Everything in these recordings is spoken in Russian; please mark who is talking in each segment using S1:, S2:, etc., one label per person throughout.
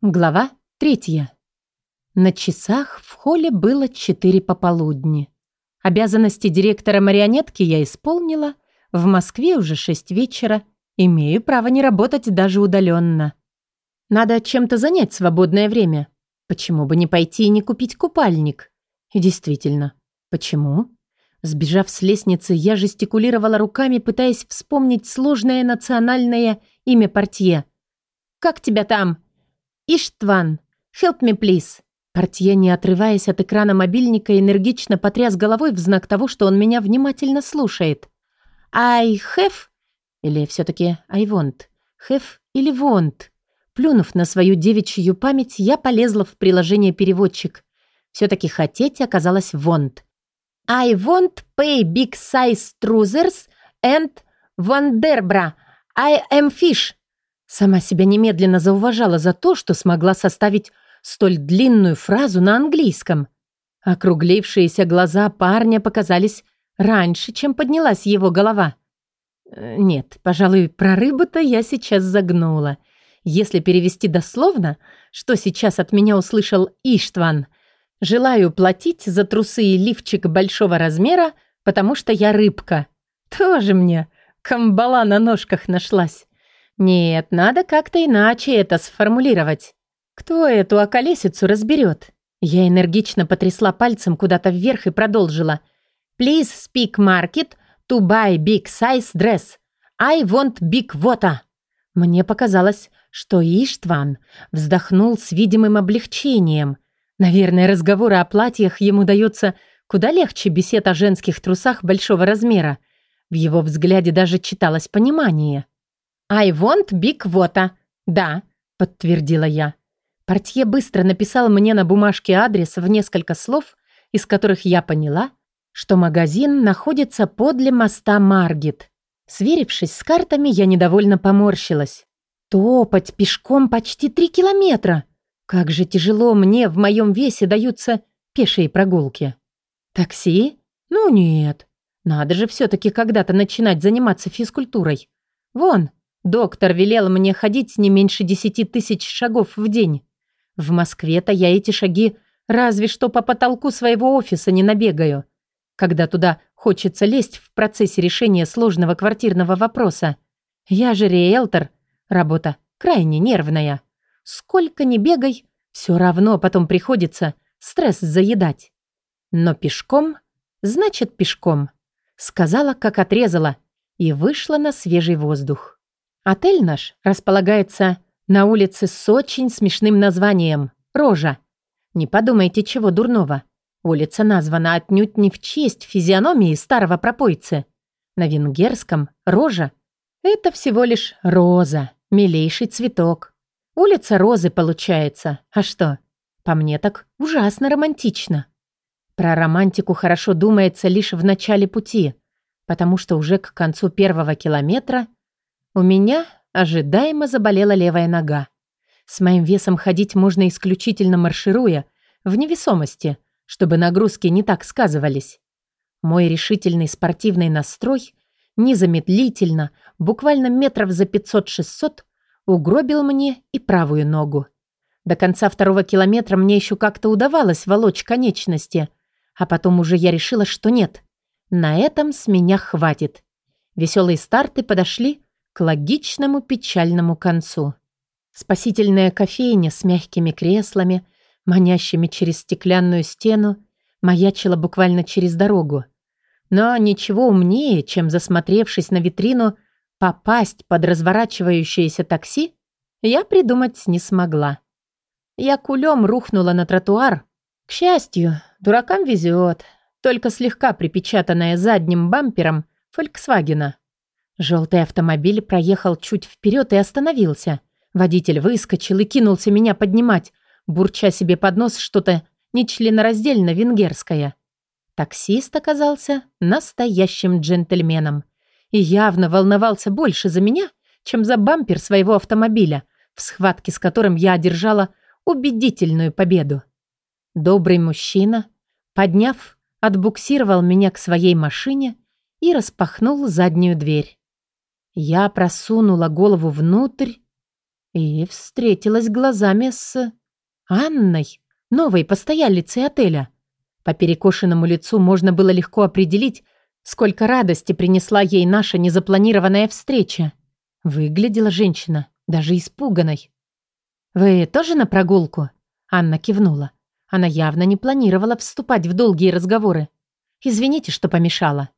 S1: Глава третья. На часах в холле было четыре пополудни. Обязанности директора марионетки я исполнила. В Москве уже шесть вечера. Имею право не работать даже удаленно. Надо чем-то занять свободное время. Почему бы не пойти и не купить купальник? И действительно, почему? Сбежав с лестницы, я жестикулировала руками, пытаясь вспомнить сложное национальное имя портье. «Как тебя там?» «Иштван, help me please». Портье, не отрываясь от экрана мобильника, энергично потряс головой в знак того, что он меня внимательно слушает. «I have...» Или все-таки «I want». «Have» или «want». Плюнув на свою девичью память, я полезла в приложение «Переводчик». Все-таки хотеть оказалось «want». «I want pay big size trousers and wonderbra. I am fish». Сама себя немедленно зауважала за то, что смогла составить столь длинную фразу на английском. Округлившиеся глаза парня показались раньше, чем поднялась его голова. Э, нет, пожалуй, про рыбу-то я сейчас загнула. Если перевести дословно, что сейчас от меня услышал Иштван. Желаю платить за трусы и лифчик большого размера, потому что я рыбка. Тоже мне камбала на ножках нашлась. Нет, надо как-то иначе это сформулировать. Кто эту околесицу разберет? Я энергично потрясла пальцем куда-то вверх и продолжила. Please speak market to buy big size dress. I want big water. Мне показалось, что Иштван вздохнул с видимым облегчением. Наверное, разговоры о платьях ему даются куда легче бесед о женских трусах большого размера. В его взгляде даже читалось понимание. «I want big water». «Да», — подтвердила я. Портье быстро написал мне на бумажке адрес в несколько слов, из которых я поняла, что магазин находится подле моста Маргет. Сверившись с картами, я недовольно поморщилась. Топать пешком почти три километра. Как же тяжело мне в моем весе даются пешие прогулки. Такси? Ну нет. Надо же все-таки когда-то начинать заниматься физкультурой. Вон, Доктор велел мне ходить не меньше десяти тысяч шагов в день. В Москве-то я эти шаги разве что по потолку своего офиса не набегаю. Когда туда хочется лезть в процессе решения сложного квартирного вопроса. Я же риэлтор, работа крайне нервная. Сколько ни бегай, все равно потом приходится стресс заедать. Но пешком, значит пешком. Сказала, как отрезала, и вышла на свежий воздух. Отель наш располагается на улице с очень смешным названием «Рожа». Не подумайте, чего дурного. Улица названа отнюдь не в честь физиономии старого пропойцы. На венгерском «Рожа» — это всего лишь роза, милейший цветок. Улица Розы получается. А что? По мне так ужасно романтично. Про романтику хорошо думается лишь в начале пути, потому что уже к концу первого километра — у меня ожидаемо заболела левая нога. С моим весом ходить можно исключительно маршируя, в невесомости, чтобы нагрузки не так сказывались. Мой решительный спортивный настрой незамедлительно, буквально метров за 500-600, угробил мне и правую ногу. До конца второго километра мне еще как-то удавалось волочь конечности, а потом уже я решила, что нет. На этом с меня хватит. Веселые старты подошли к логичному печальному концу. Спасительная кофейня с мягкими креслами, манящими через стеклянную стену, маячила буквально через дорогу. Но ничего умнее, чем засмотревшись на витрину, попасть под разворачивающееся такси, я придумать не смогла. Я кулем рухнула на тротуар. К счастью, дуракам везет, только слегка припечатанная задним бампером Фольксвагена. Желтый автомобиль проехал чуть вперед и остановился. Водитель выскочил и кинулся меня поднимать, бурча себе под нос что-то нечленораздельно венгерское. Таксист оказался настоящим джентльменом и явно волновался больше за меня, чем за бампер своего автомобиля, в схватке с которым я одержала убедительную победу. Добрый мужчина, подняв, отбуксировал меня к своей машине и распахнул заднюю дверь. Я просунула голову внутрь и встретилась глазами с... Анной, новой постоялицей отеля. По перекошенному лицу можно было легко определить, сколько радости принесла ей наша незапланированная встреча. Выглядела женщина даже испуганной. «Вы тоже на прогулку?» Анна кивнула. Она явно не планировала вступать в долгие разговоры. «Извините, что помешала».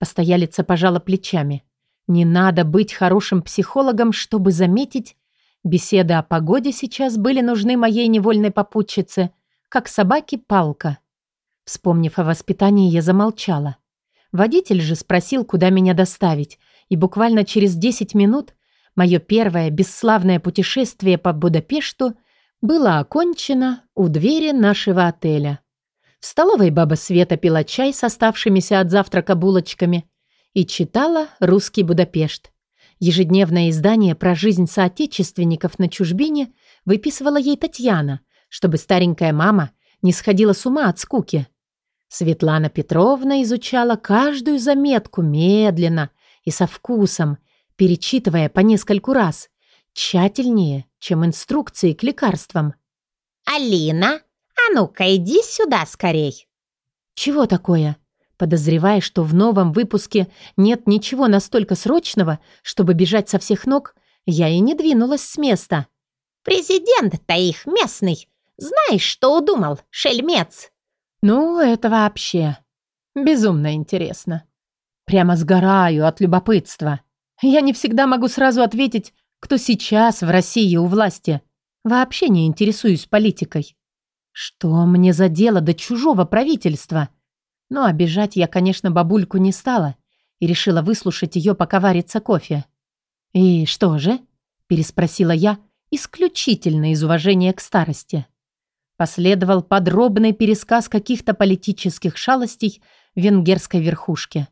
S1: Постоялица пожала плечами. «Не надо быть хорошим психологом, чтобы заметить, беседы о погоде сейчас были нужны моей невольной попутчице, как собаке палка». Вспомнив о воспитании, я замолчала. Водитель же спросил, куда меня доставить, и буквально через 10 минут мое первое бесславное путешествие по Будапешту было окончено у двери нашего отеля. В столовой баба Света пила чай с оставшимися от завтрака булочками и читала «Русский Будапешт». Ежедневное издание про жизнь соотечественников на чужбине выписывала ей Татьяна, чтобы старенькая мама не сходила с ума от скуки. Светлана Петровна изучала каждую заметку медленно и со вкусом, перечитывая по нескольку раз, тщательнее, чем инструкции к лекарствам.
S2: «Алина, а ну-ка иди сюда скорей!»
S1: «Чего такое?» Подозревая, что в новом выпуске нет ничего настолько срочного, чтобы бежать со всех ног, я и не двинулась с места.
S2: «Президент-то их местный. Знаешь, что удумал, шельмец?»
S1: «Ну, это вообще безумно интересно. Прямо сгораю от любопытства. Я не всегда могу сразу ответить, кто сейчас в России у власти. Вообще не интересуюсь политикой. Что мне за дело до чужого правительства? Но обижать я, конечно, бабульку не стала и решила выслушать ее, пока варится кофе. «И что же?» – переспросила я, исключительно из уважения к старости. Последовал подробный пересказ каких-то политических шалостей венгерской верхушки.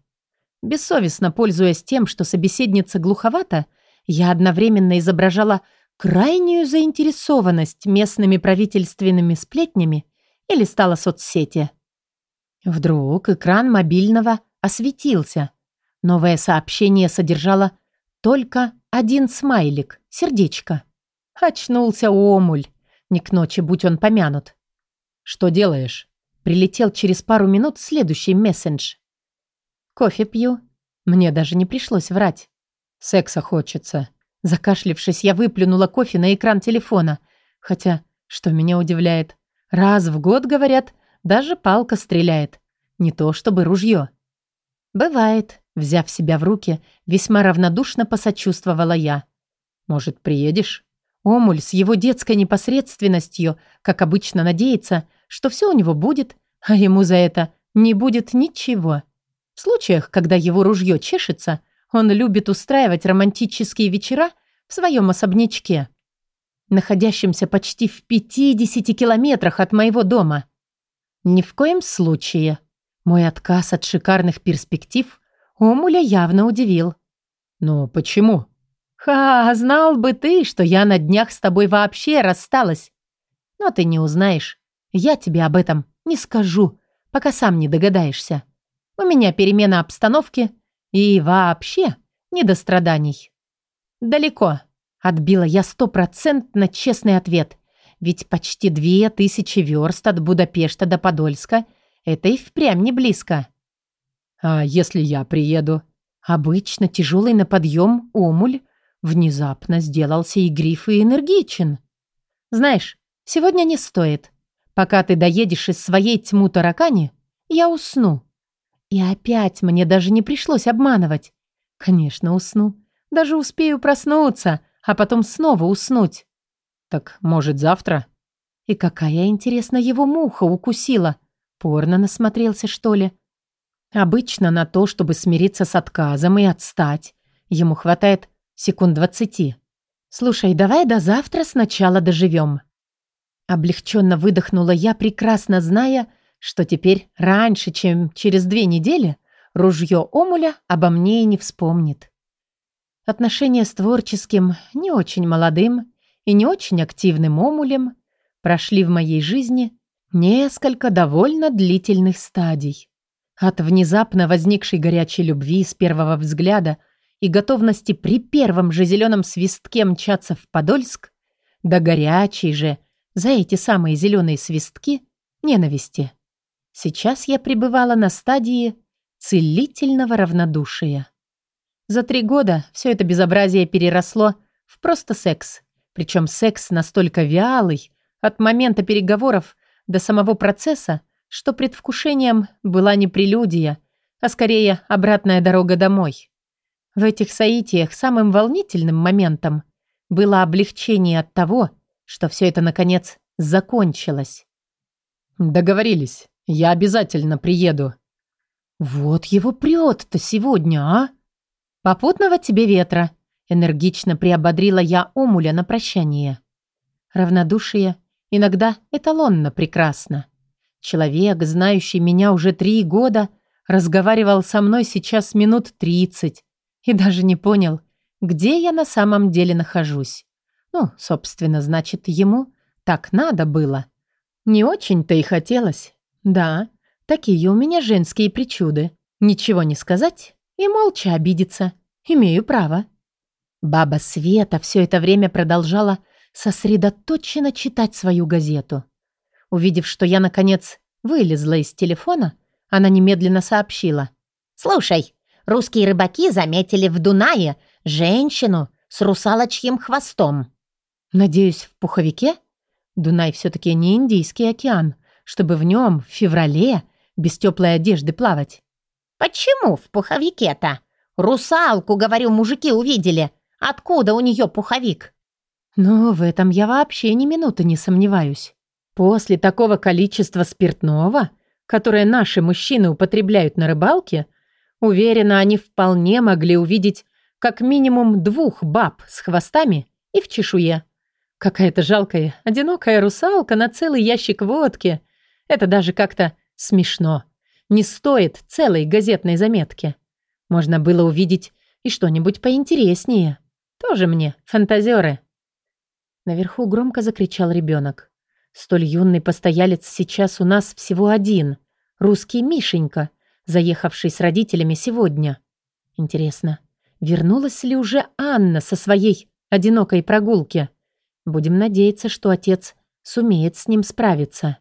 S1: Бессовестно пользуясь тем, что собеседница глуховата, я одновременно изображала крайнюю заинтересованность местными правительственными сплетнями и листала соцсети. Вдруг экран мобильного осветился. Новое сообщение содержало только один смайлик, сердечко. Очнулся омуль, не к ночи, будь он помянут. «Что делаешь?» Прилетел через пару минут следующий мессендж. Кофе пью. Мне даже не пришлось врать. Секса хочется. Закашлившись, я выплюнула кофе на экран телефона. Хотя, что меня удивляет, раз в год, говорят, даже палка стреляет. Не то чтобы ружье. Бывает, взяв себя в руки, весьма равнодушно посочувствовала я. Может, приедешь? Омуль с его детской непосредственностью, как обычно, надеется, что все у него будет, а ему за это не будет ничего. В случаях, когда его ружье чешется, он любит устраивать романтические вечера в своем особнячке, находящемся почти в 50 километрах от моего дома. Ни в коем случае. Мой отказ от шикарных перспектив Омуля явно удивил. «Но почему?» «Ха, знал бы ты, что я на днях с тобой вообще рассталась. Но ты не узнаешь. Я тебе об этом не скажу, пока сам не догадаешься». У меня перемена обстановки и вообще не до страданий. Далеко. Отбила я стопроцентно честный ответ. Ведь почти две тысячи верст от Будапешта до Подольска — это и впрямь не близко. А если я приеду? Обычно тяжелый на подъем омуль внезапно сделался игрив и энергичен. Знаешь, сегодня не стоит. Пока ты доедешь из своей тьму таракани, я усну. И опять мне даже не пришлось обманывать. Конечно, усну. Даже успею проснуться, а потом снова уснуть. Так, может, завтра? И какая, интересно, его муха укусила. Порно насмотрелся, что ли? Обычно на то, чтобы смириться с отказом и отстать, ему хватает секунд двадцати. Слушай, давай до завтра сначала доживем. Облегченно выдохнула я, прекрасно зная, что теперь раньше, чем через две недели, ружье Омуля обо мне и не вспомнит. Отношения с творческим, не очень молодым и не очень активным Омулем прошли в моей жизни несколько довольно длительных стадий. От внезапно возникшей горячей любви с первого взгляда и готовности при первом же зеленом свистке мчаться в Подольск да горячей же, за эти самые зеленые свистки, ненависти. Сейчас я пребывала на стадии целительного равнодушия. За три года все это безобразие переросло в просто секс. Причем секс настолько вялый, от момента переговоров до самого процесса, что предвкушением была не прелюдия, а скорее обратная дорога домой. В этих соитиях самым волнительным моментом было облегчение от того, что все это, наконец, закончилось.
S3: «Договорились. Я обязательно приеду».
S1: «Вот его прет-то сегодня, а?» «Попутного тебе ветра», — энергично приободрила я Омуля на прощание. Равнодушие иногда эталонно прекрасно. Человек, знающий меня уже три года, разговаривал со мной сейчас минут тридцать и даже не понял, где я на самом деле нахожусь. Ну, собственно, значит, ему так надо было. Не очень-то и хотелось. Да, такие у меня женские причуды. Ничего не сказать и молча обидеться. Имею право. Баба Света все это время продолжала сосредоточенно читать свою газету. Увидев, что я, наконец, вылезла из телефона, она немедленно сообщила.
S2: «Слушай, русские рыбаки заметили в Дунае женщину с русалочьим хвостом».
S1: «Надеюсь, в пуховике?» Дунай все-таки не Индийский океан, чтобы в нем в феврале без теплой одежды плавать.
S2: «Почему в пуховике-то? Русалку, говорю, мужики увидели. Откуда у нее пуховик?»
S1: Но в этом я вообще ни минуты не сомневаюсь. После такого количества спиртного, которое наши мужчины употребляют на рыбалке, уверена, они вполне могли увидеть как минимум двух баб с хвостами и в чешуе. Какая-то жалкая, одинокая русалка на целый ящик водки. Это даже как-то смешно. Не стоит целой газетной заметки. Можно было увидеть и что-нибудь поинтереснее. Тоже мне, фантазеры. Наверху громко закричал ребенок. Столь юный постоялец сейчас у нас всего один. Русский Мишенька, заехавший с родителями сегодня. Интересно, вернулась ли уже Анна со своей одинокой прогулки? Будем надеяться, что отец сумеет с ним справиться.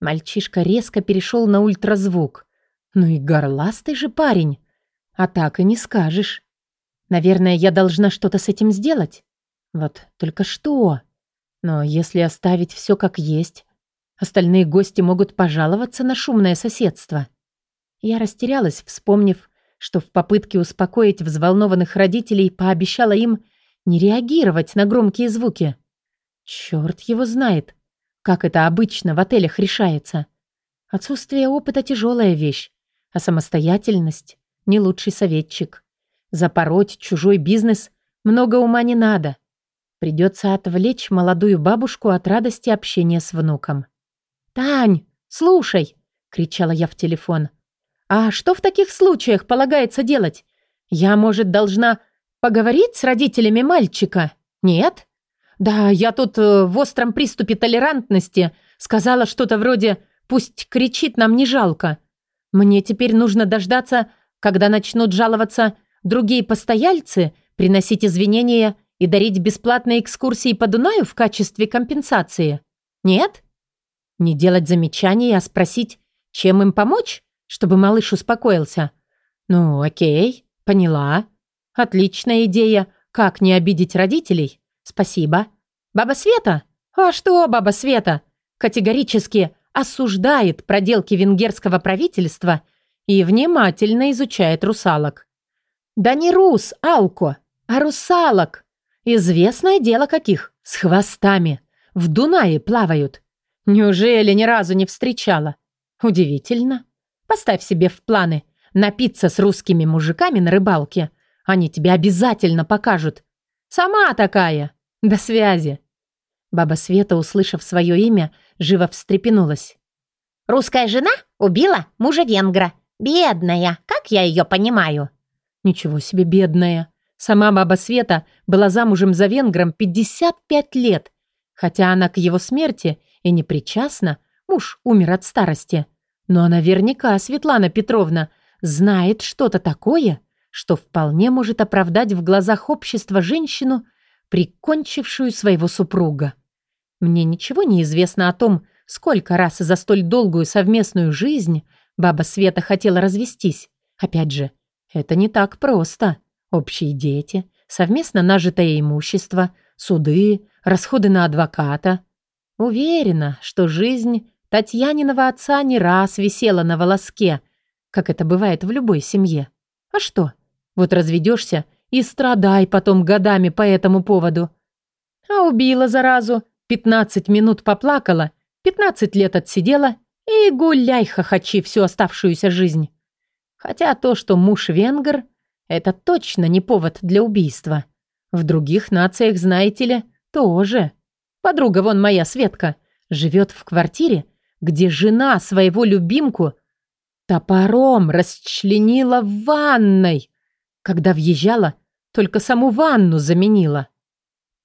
S1: Мальчишка резко перешел на ультразвук. Ну и горластый же парень. А так и не скажешь. Наверное, я должна что-то с этим сделать. Вот только что? Но если оставить все как есть, остальные гости могут пожаловаться на шумное соседство. Я растерялась, вспомнив, что в попытке успокоить взволнованных родителей пообещала им не реагировать на громкие звуки. Черт его знает, как это обычно в отелях решается. Отсутствие опыта – тяжелая вещь, а самостоятельность – не лучший советчик. Запороть чужой бизнес много ума не надо. Придется отвлечь молодую бабушку от радости общения с внуком. «Тань, слушай!» – кричала я в телефон. «А что в таких случаях полагается делать? Я, может, должна Поговорить с родителями мальчика? Нет? Да, я тут э, в остром приступе толерантности сказала что-то вроде «пусть кричит, нам не жалко». Мне теперь нужно дождаться, когда начнут жаловаться другие постояльцы, приносить извинения и дарить бесплатные экскурсии по Дунаю в качестве компенсации. Нет? Не делать замечаний, а спросить, чем им помочь, чтобы малыш успокоился. Ну, окей, поняла. Отличная идея. Как не обидеть родителей? Спасибо. Баба Света? А что, баба Света? Категорически осуждает проделки венгерского правительства и внимательно изучает русалок. Да не рус, алко, а русалок. Известное дело каких, с хвостами. В Дунае плавают. Неужели ни разу не встречала? Удивительно. Поставь себе в планы напиться с русскими мужиками на рыбалке – они тебе обязательно покажут. Сама такая. До связи. Баба Света, услышав свое имя, живо встрепенулась.
S2: «Русская жена убила мужа венгра. Бедная, как я ее понимаю?»
S1: «Ничего себе бедная. Сама баба Света была замужем за венгром 55 лет. Хотя она к его смерти и не причастна, муж умер от старости. Но наверняка Светлана Петровна знает что-то такое, что вполне может оправдать в глазах общества женщину, прикончившую своего супруга. Мне ничего не известно о том, сколько раз за столь долгую совместную жизнь баба Света хотела развестись. Опять же, это не так просто. Общие дети, совместно нажитое имущество, суды, расходы на адвоката. Уверена, что жизнь Татьяниного отца не раз висела на волоске, как это бывает в любой семье. А что? Вот разведешься и страдай потом годами по этому поводу. А убила заразу, 15 минут поплакала, 15 лет отсидела и гуляй хохочи всю оставшуюся жизнь. Хотя то, что муж венгер, это точно не повод для убийства. В других нациях, знаете ли, тоже. Подруга вон моя, Светка, живет в квартире, где жена своего любимку топором расчленила в ванной. Когда въезжала, только саму ванну заменила.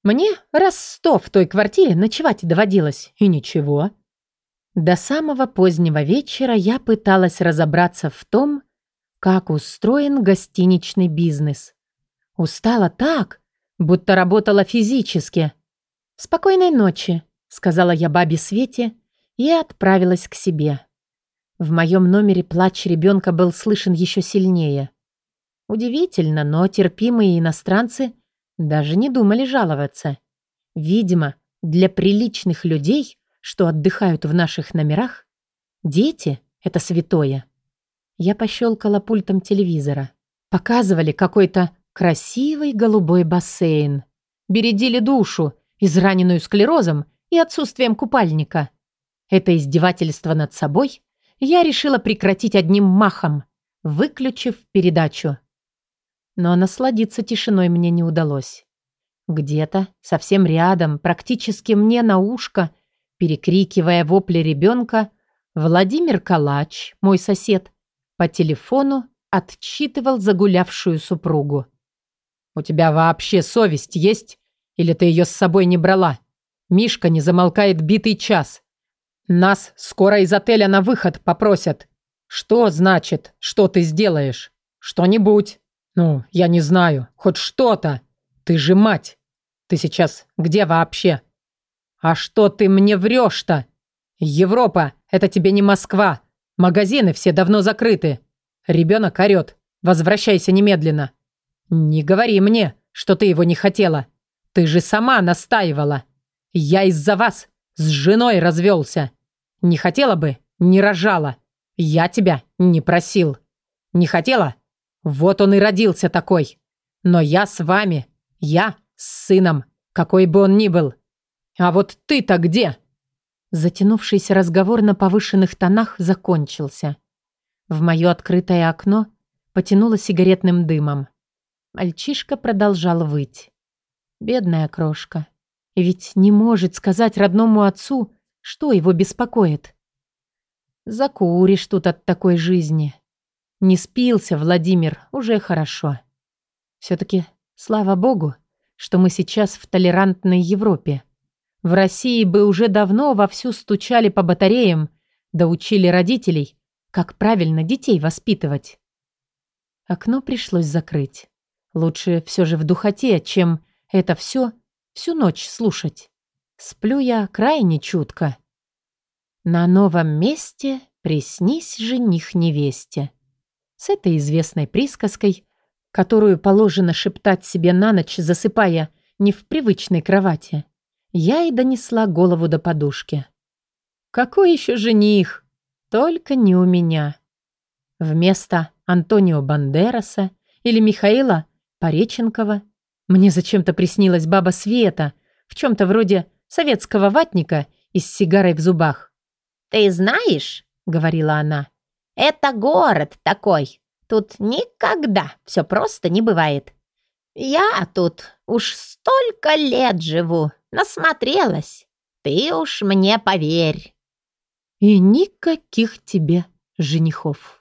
S1: Мне раз сто в той квартире ночевать доводилось, и ничего. До самого позднего вечера я пыталась разобраться в том, как устроен гостиничный бизнес. Устала так, будто работала физически. «Спокойной ночи», — сказала я бабе Свете и отправилась к себе. В моем номере плач ребенка был слышен еще сильнее. Удивительно, но терпимые иностранцы даже не думали жаловаться. Видимо, для приличных людей, что отдыхают в наших номерах, дети — это святое. Я пощелкала пультом телевизора. Показывали какой-то красивый голубой бассейн. Бередили душу, израненную склерозом и отсутствием купальника. Это издевательство над собой я решила прекратить одним махом, выключив передачу. Но насладиться тишиной мне не удалось. Где-то, совсем рядом, практически мне на ушко, перекрикивая вопли ребенка, Владимир Калач, мой сосед, по телефону отчитывал загулявшую супругу. «У тебя вообще совесть есть? Или ты ее с собой не брала? Мишка не замолкает битый час. Нас скоро из отеля на выход попросят. Что значит, что ты сделаешь? Что-нибудь. Ну, я не знаю, хоть что-то. Ты же мать. Ты сейчас где вообще? А что ты мне врешь-то? Европа — это тебе не Москва. Магазины все давно закрыты. Ребенок орет. Возвращайся немедленно. Не говори мне, что ты его не хотела. Ты же сама настаивала. Я из-за вас с женой развелся. Не хотела бы, не рожала. Я тебя не просил. Не хотела? Вот он и родился такой. Но я с вами. Я с сыном, какой бы он ни был. А вот ты-то где?» Затянувшийся разговор на повышенных тонах закончился. В мое открытое окно потянуло сигаретным дымом. Мальчишка продолжал выть. Бедная крошка. Ведь не может сказать родному отцу, что его беспокоит. Закуришь тут от такой жизни. Не спился, Владимир, уже хорошо. Все-таки, слава богу, что мы сейчас в толерантной Европе. В России бы уже давно вовсю стучали по батареям, да учили родителей, как правильно детей воспитывать. Окно пришлось закрыть. Лучше все же в духоте, чем это все всю ночь слушать. Сплю я крайне чутко. На новом месте приснись жених невесте. С этой известной присказкой, которую положено шептать себе на ночь, засыпая не в привычной кровати, я и донесла голову до подушки. Какой еще жених? Только не у меня. Вместо Антонио Бандераса или Михаила Пореченкова мне зачем-то приснилась баба Света в чем-то вроде советского ватника и с сигарой в зубах.
S2: «Ты знаешь, — говорила она, — это город такой. Тут никогда все просто не бывает. Я тут уж столько лет живу, Насмотрелась. Ты уж мне поверь.
S1: И никаких тебе женихов.